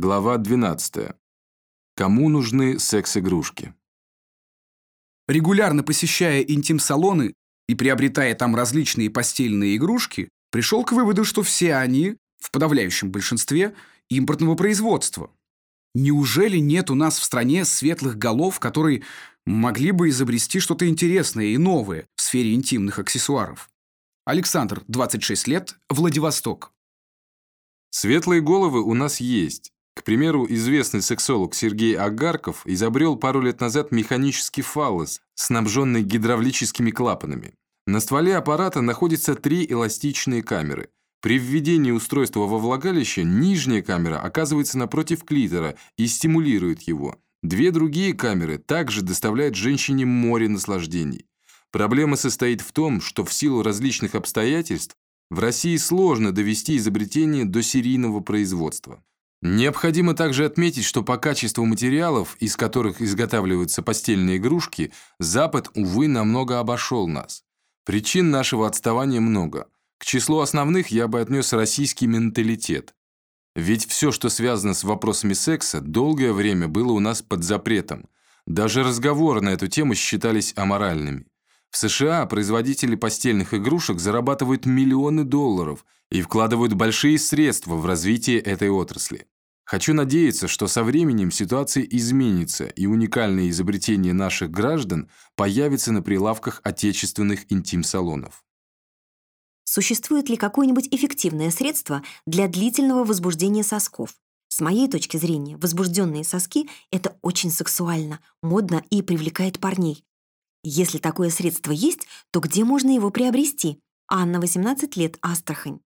Глава 12. Кому нужны секс-игрушки? Регулярно посещая интим-салоны и приобретая там различные постельные игрушки, пришел к выводу, что все они, в подавляющем большинстве, импортного производства. Неужели нет у нас в стране светлых голов, которые могли бы изобрести что-то интересное и новое в сфере интимных аксессуаров? Александр, 26 лет, Владивосток. Светлые головы у нас есть. К примеру, известный сексолог Сергей Агарков изобрел пару лет назад механический фаллос, снабженный гидравлическими клапанами. На стволе аппарата находятся три эластичные камеры. При введении устройства во влагалище нижняя камера оказывается напротив клитора и стимулирует его. Две другие камеры также доставляют женщине море наслаждений. Проблема состоит в том, что в силу различных обстоятельств в России сложно довести изобретение до серийного производства. Необходимо также отметить, что по качеству материалов, из которых изготавливаются постельные игрушки, Запад, увы, намного обошел нас. Причин нашего отставания много. К числу основных я бы отнес российский менталитет. Ведь все, что связано с вопросами секса, долгое время было у нас под запретом. Даже разговоры на эту тему считались аморальными. В США производители постельных игрушек зарабатывают миллионы долларов и вкладывают большие средства в развитие этой отрасли. Хочу надеяться, что со временем ситуация изменится и уникальные изобретения наших граждан появятся на прилавках отечественных интим-салонов. Существует ли какое-нибудь эффективное средство для длительного возбуждения сосков? С моей точки зрения, возбужденные соски – это очень сексуально, модно и привлекает парней. Если такое средство есть, то где можно его приобрести? Анна, 18 лет, Астрахань.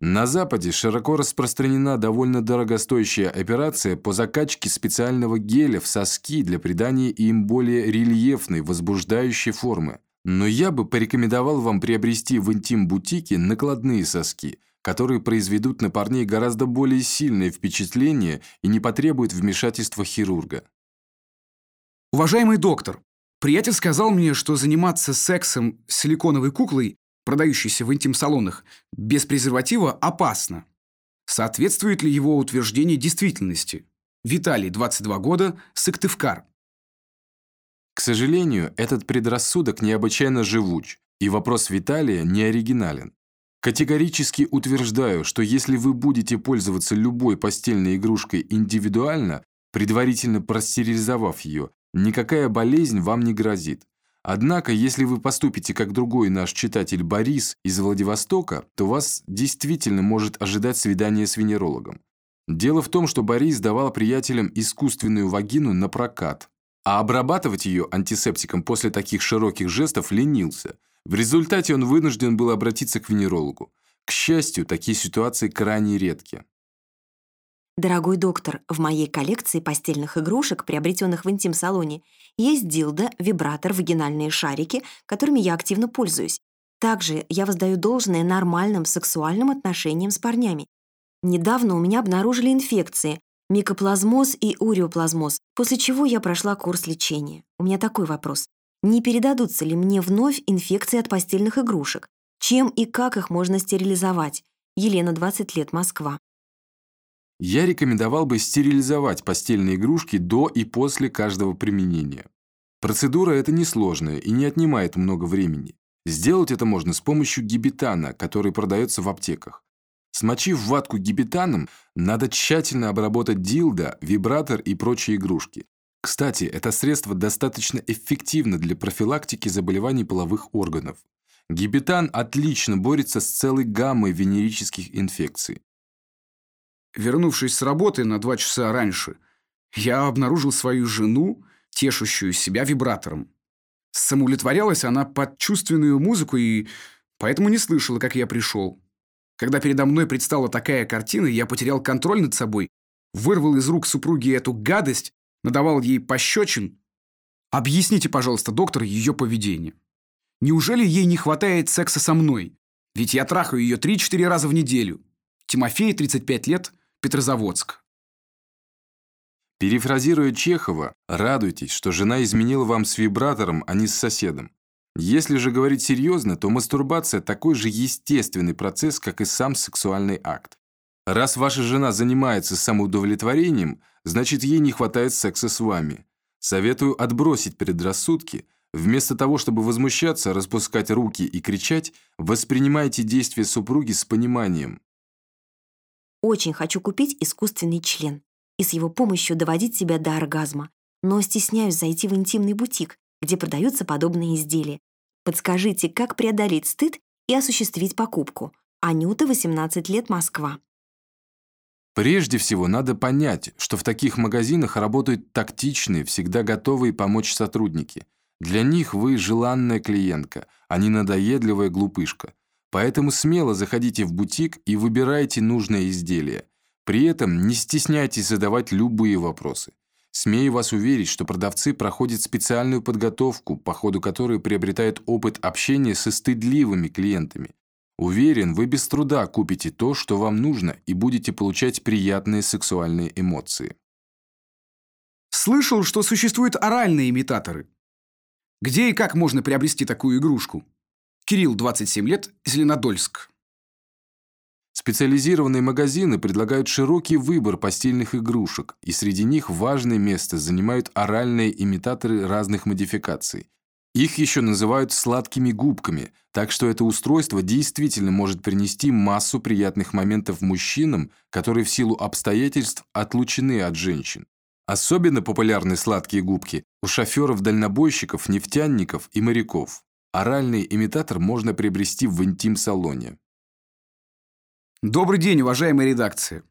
На Западе широко распространена довольно дорогостоящая операция по закачке специального геля в соски для придания им более рельефной, возбуждающей формы. Но я бы порекомендовал вам приобрести в интим-бутике накладные соски, которые произведут на парней гораздо более сильное впечатление и не потребуют вмешательства хирурга. Уважаемый доктор, Приятель сказал мне, что заниматься сексом с силиконовой куклой, продающейся в интим-салонах, без презерватива опасно. Соответствует ли его утверждение действительности? Виталий, 22 года, Сыктывкар. К сожалению, этот предрассудок необычайно живуч, и вопрос Виталия не оригинален. Категорически утверждаю, что если вы будете пользоваться любой постельной игрушкой индивидуально, предварительно простерилизовав ее, Никакая болезнь вам не грозит. Однако, если вы поступите как другой наш читатель Борис из Владивостока, то вас действительно может ожидать свидание с венерологом. Дело в том, что Борис давал приятелям искусственную вагину на прокат, а обрабатывать ее антисептиком после таких широких жестов ленился. В результате он вынужден был обратиться к венерологу. К счастью, такие ситуации крайне редки. Дорогой доктор, в моей коллекции постельных игрушек, приобретенных в интим-салоне, есть дилдо, вибратор, вагинальные шарики, которыми я активно пользуюсь. Также я воздаю должное нормальным сексуальным отношениям с парнями. Недавно у меня обнаружили инфекции, микоплазмоз и уреоплазмоз, после чего я прошла курс лечения. У меня такой вопрос. Не передадутся ли мне вновь инфекции от постельных игрушек? Чем и как их можно стерилизовать? Елена, 20 лет, Москва я рекомендовал бы стерилизовать постельные игрушки до и после каждого применения. Процедура эта несложная и не отнимает много времени. Сделать это можно с помощью гибетана, который продается в аптеках. Смочив ватку гибетаном, надо тщательно обработать дилдо, вибратор и прочие игрушки. Кстати, это средство достаточно эффективно для профилактики заболеваний половых органов. Гибетан отлично борется с целой гаммой венерических инфекций. Вернувшись с работы на два часа раньше, я обнаружил свою жену, тешущую себя вибратором. Самоудовлетворялась она под чувственную музыку и поэтому не слышала, как я пришел. Когда передо мной предстала такая картина, я потерял контроль над собой, вырвал из рук супруги эту гадость, надавал ей пощечин. Объясните, пожалуйста, доктор, ее поведение. Неужели ей не хватает секса со мной? Ведь я трахаю ее 3-4 раза в неделю. Тимофей, 35 лет, Петрозаводск. Перефразируя Чехова, радуйтесь, что жена изменила вам с вибратором, а не с соседом. Если же говорить серьезно, то мастурбация – такой же естественный процесс, как и сам сексуальный акт. Раз ваша жена занимается самоудовлетворением, значит ей не хватает секса с вами. Советую отбросить предрассудки. Вместо того, чтобы возмущаться, распускать руки и кричать, воспринимайте действия супруги с пониманием. Очень хочу купить искусственный член и с его помощью доводить себя до оргазма, но стесняюсь зайти в интимный бутик, где продаются подобные изделия. Подскажите, как преодолеть стыд и осуществить покупку. Анюта, 18 лет, Москва. Прежде всего, надо понять, что в таких магазинах работают тактичные, всегда готовые помочь сотрудники. Для них вы желанная клиентка, а не надоедливая глупышка. Поэтому смело заходите в бутик и выбирайте нужное изделие. При этом не стесняйтесь задавать любые вопросы. Смею вас уверить, что продавцы проходят специальную подготовку, по ходу которой приобретают опыт общения со стыдливыми клиентами. Уверен, вы без труда купите то, что вам нужно, и будете получать приятные сексуальные эмоции. Слышал, что существуют оральные имитаторы. Где и как можно приобрести такую игрушку? Кирилл, 27 лет, Зеленодольск. Специализированные магазины предлагают широкий выбор постельных игрушек, и среди них важное место занимают оральные имитаторы разных модификаций. Их еще называют сладкими губками, так что это устройство действительно может принести массу приятных моментов мужчинам, которые в силу обстоятельств отлучены от женщин. Особенно популярны сладкие губки у шоферов-дальнобойщиков, нефтяников и моряков. Оральный имитатор можно приобрести в интим-салоне. Добрый день, уважаемая редакция.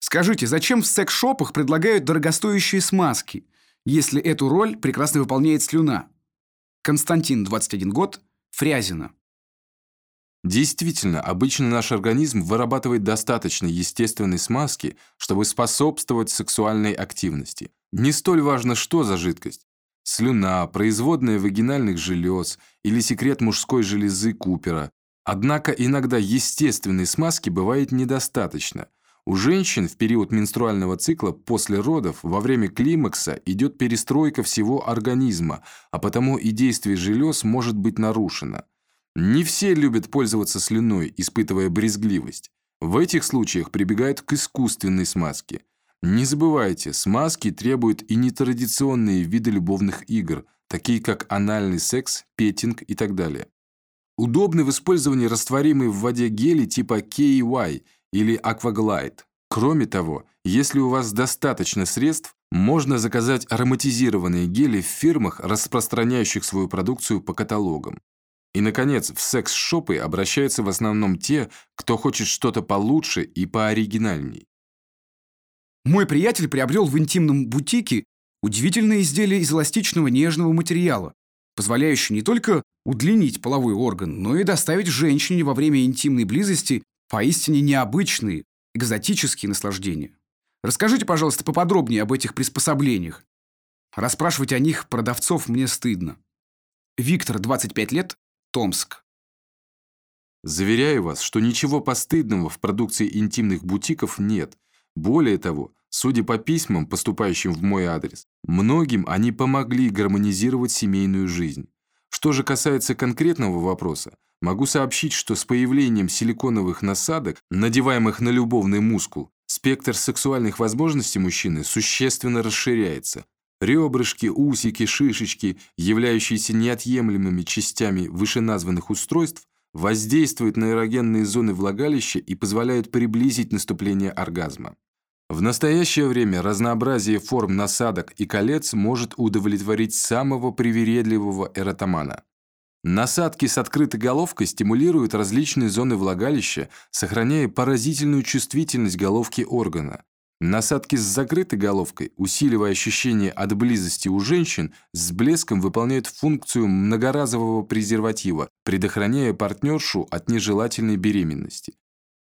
Скажите, зачем в секс-шопах предлагают дорогостоящие смазки, если эту роль прекрасно выполняет слюна? Константин, 21 год, Фрязино. Действительно, обычно наш организм вырабатывает достаточно естественной смазки, чтобы способствовать сексуальной активности. Не столь важно, что за жидкость. Слюна, производная вагинальных желез или секрет мужской железы Купера. Однако иногда естественной смазки бывает недостаточно. У женщин в период менструального цикла после родов во время климакса идет перестройка всего организма, а потому и действие желез может быть нарушено. Не все любят пользоваться слюной, испытывая брезгливость. В этих случаях прибегают к искусственной смазке. Не забывайте, смазки требуют и нетрадиционные виды любовных игр, такие как анальный секс, петинг и так далее. Удобны в использовании растворимые в воде гели типа KY – или Aquaglide. Кроме того, если у вас достаточно средств, можно заказать ароматизированные гели в фирмах, распространяющих свою продукцию по каталогам. И, наконец, в секс-шопы обращаются в основном те, кто хочет что-то получше и пооригинальней. Мой приятель приобрел в интимном бутике удивительное изделие из эластичного нежного материала, позволяющее не только удлинить половой орган, но и доставить женщине во время интимной близости Поистине необычные, экзотические наслаждения. Расскажите, пожалуйста, поподробнее об этих приспособлениях. Расспрашивать о них продавцов мне стыдно. Виктор, 25 лет, Томск. Заверяю вас, что ничего постыдного в продукции интимных бутиков нет. Более того, судя по письмам, поступающим в мой адрес, многим они помогли гармонизировать семейную жизнь. Что же касается конкретного вопроса, могу сообщить, что с появлением силиконовых насадок, надеваемых на любовный мускул, спектр сексуальных возможностей мужчины существенно расширяется. Ребрышки, усики, шишечки, являющиеся неотъемлемыми частями вышеназванных устройств, воздействуют на эрогенные зоны влагалища и позволяют приблизить наступление оргазма. В настоящее время разнообразие форм насадок и колец может удовлетворить самого привередливого эротомана. Насадки с открытой головкой стимулируют различные зоны влагалища, сохраняя поразительную чувствительность головки органа. Насадки с закрытой головкой, усиливая ощущение от близости у женщин, с блеском выполняют функцию многоразового презерватива, предохраняя партнершу от нежелательной беременности.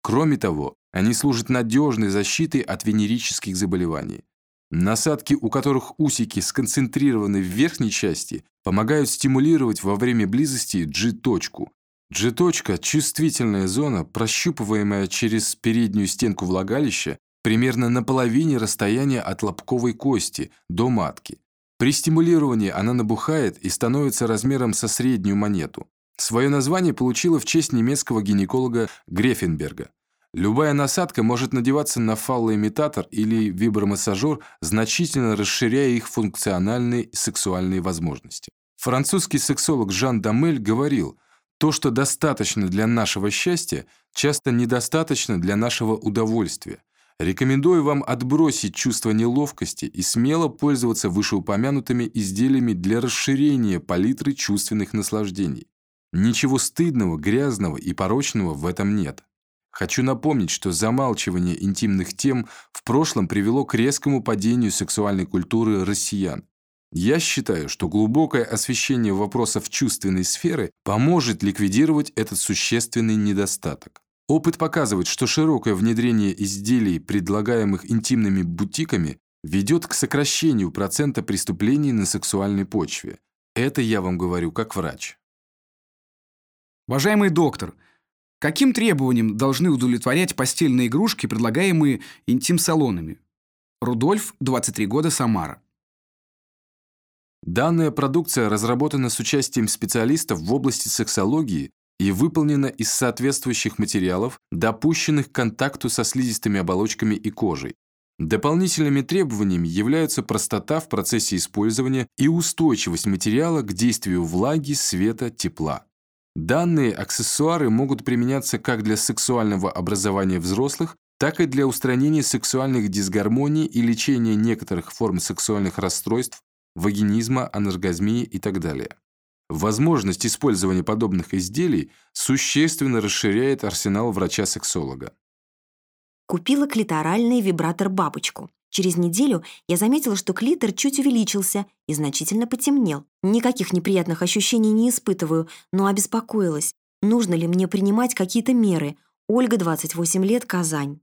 Кроме того, они служат надежной защитой от венерических заболеваний. Насадки, у которых усики сконцентрированы в верхней части, помогают стимулировать во время близости G-точку. G-точка – чувствительная зона, прощупываемая через переднюю стенку влагалища примерно на половине расстояния от лобковой кости до матки. При стимулировании она набухает и становится размером со среднюю монету. Свое название получила в честь немецкого гинеколога Грефенберга. Любая насадка может надеваться на фаллоимитатор или вибромассажер, значительно расширяя их функциональные сексуальные возможности. Французский сексолог Жан Дамель говорил, то, что достаточно для нашего счастья, часто недостаточно для нашего удовольствия. Рекомендую вам отбросить чувство неловкости и смело пользоваться вышеупомянутыми изделиями для расширения палитры чувственных наслаждений. Ничего стыдного, грязного и порочного в этом нет. Хочу напомнить, что замалчивание интимных тем в прошлом привело к резкому падению сексуальной культуры россиян. Я считаю, что глубокое освещение вопросов чувственной сферы поможет ликвидировать этот существенный недостаток. Опыт показывает, что широкое внедрение изделий, предлагаемых интимными бутиками, ведет к сокращению процента преступлений на сексуальной почве. Это я вам говорю как врач. Уважаемый доктор, каким требованиям должны удовлетворять постельные игрушки, предлагаемые интим-салонами? Рудольф, 23 года, Самара. Данная продукция разработана с участием специалистов в области сексологии и выполнена из соответствующих материалов, допущенных к контакту со слизистыми оболочками и кожей. Дополнительными требованиями являются простота в процессе использования и устойчивость материала к действию влаги, света, тепла. Данные аксессуары могут применяться как для сексуального образования взрослых, так и для устранения сексуальных дисгармоний и лечения некоторых форм сексуальных расстройств, вагинизма, аноргазмии и так далее. Возможность использования подобных изделий существенно расширяет арсенал врача-сексолога. Купила клиторальный вибратор-бабочку. Через неделю я заметила, что клитор чуть увеличился и значительно потемнел. Никаких неприятных ощущений не испытываю, но обеспокоилась. Нужно ли мне принимать какие-то меры? Ольга, 28 лет, Казань.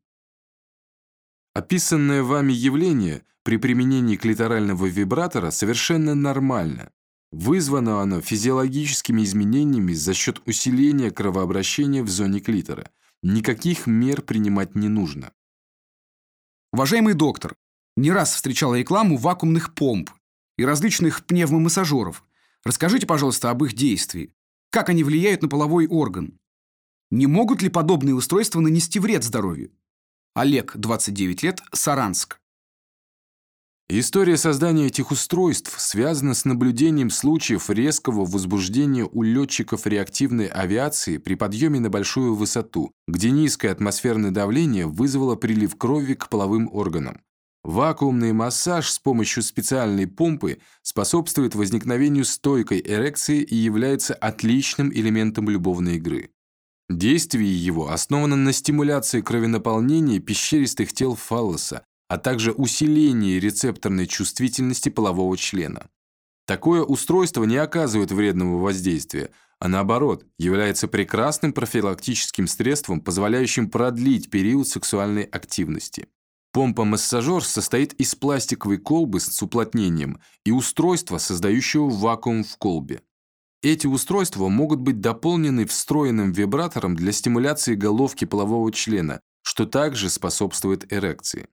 Описанное вами явление при применении клиторального вибратора совершенно нормально. Вызвано оно физиологическими изменениями за счет усиления кровообращения в зоне клитора. Никаких мер принимать не нужно. Уважаемый доктор, не раз встречал рекламу вакуумных помп и различных пневмомассажеров. Расскажите, пожалуйста, об их действии. Как они влияют на половой орган? Не могут ли подобные устройства нанести вред здоровью? Олег, 29 лет, Саранск. История создания этих устройств связана с наблюдением случаев резкого возбуждения у летчиков реактивной авиации при подъеме на большую высоту, где низкое атмосферное давление вызвало прилив крови к половым органам. Вакуумный массаж с помощью специальной помпы способствует возникновению стойкой эрекции и является отличным элементом любовной игры. Действие его основано на стимуляции кровенаполнения пещеристых тел фаллоса, а также усиление рецепторной чувствительности полового члена. Такое устройство не оказывает вредного воздействия, а наоборот, является прекрасным профилактическим средством, позволяющим продлить период сексуальной активности. Помпа-массажер состоит из пластиковой колбы с уплотнением и устройства, создающего вакуум в колбе. Эти устройства могут быть дополнены встроенным вибратором для стимуляции головки полового члена, что также способствует эрекции.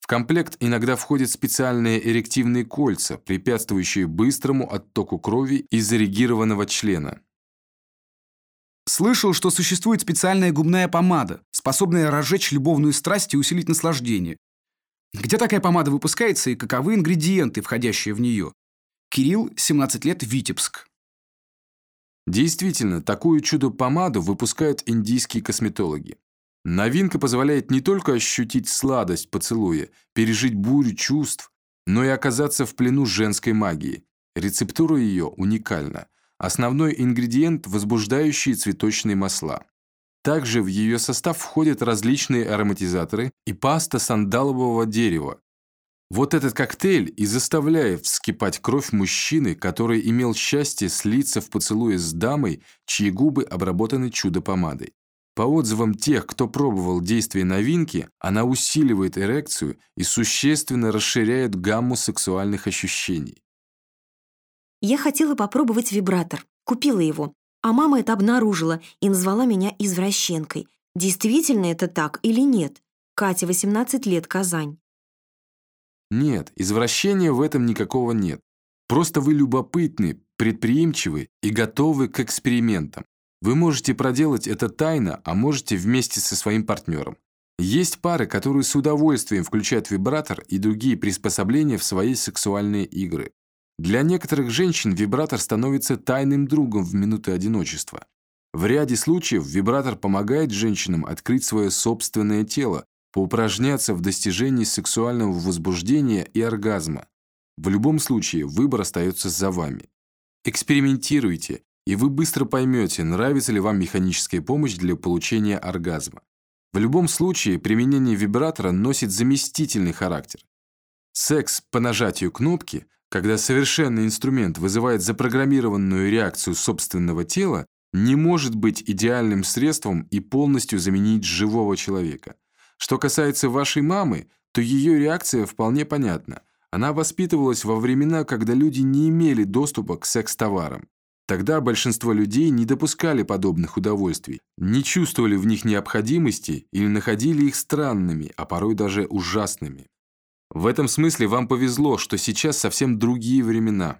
В комплект иногда входят специальные эрективные кольца, препятствующие быстрому оттоку крови из эрегированного члена. Слышал, что существует специальная губная помада, способная разжечь любовную страсть и усилить наслаждение. Где такая помада выпускается и каковы ингредиенты, входящие в нее? Кирилл, 17 лет, Витебск. Действительно, такую чудо-помаду выпускают индийские косметологи. Новинка позволяет не только ощутить сладость поцелуя, пережить бурю чувств, но и оказаться в плену женской магии. Рецептура ее уникальна. Основной ингредиент – возбуждающие цветочные масла. Также в ее состав входят различные ароматизаторы и паста сандалового дерева. Вот этот коктейль и заставляет вскипать кровь мужчины, который имел счастье слиться в поцелуе с дамой, чьи губы обработаны чудо-помадой. По отзывам тех, кто пробовал действие новинки, она усиливает эрекцию и существенно расширяет гамму сексуальных ощущений. Я хотела попробовать вибратор, купила его, а мама это обнаружила и назвала меня извращенкой. Действительно это так или нет? Катя, 18 лет, Казань. Нет, извращения в этом никакого нет. Просто вы любопытны, предприимчивы и готовы к экспериментам. Вы можете проделать это тайно, а можете вместе со своим партнером. Есть пары, которые с удовольствием включают вибратор и другие приспособления в свои сексуальные игры. Для некоторых женщин вибратор становится тайным другом в минуты одиночества. В ряде случаев вибратор помогает женщинам открыть свое собственное тело, поупражняться в достижении сексуального возбуждения и оргазма. В любом случае, выбор остается за вами. Экспериментируйте, и вы быстро поймете, нравится ли вам механическая помощь для получения оргазма. В любом случае, применение вибратора носит заместительный характер. Секс по нажатию кнопки, когда совершенный инструмент вызывает запрограммированную реакцию собственного тела, не может быть идеальным средством и полностью заменить живого человека. Что касается вашей мамы, то ее реакция вполне понятна. Она воспитывалась во времена, когда люди не имели доступа к секс-товарам. Тогда большинство людей не допускали подобных удовольствий, не чувствовали в них необходимости или находили их странными, а порой даже ужасными. В этом смысле вам повезло, что сейчас совсем другие времена.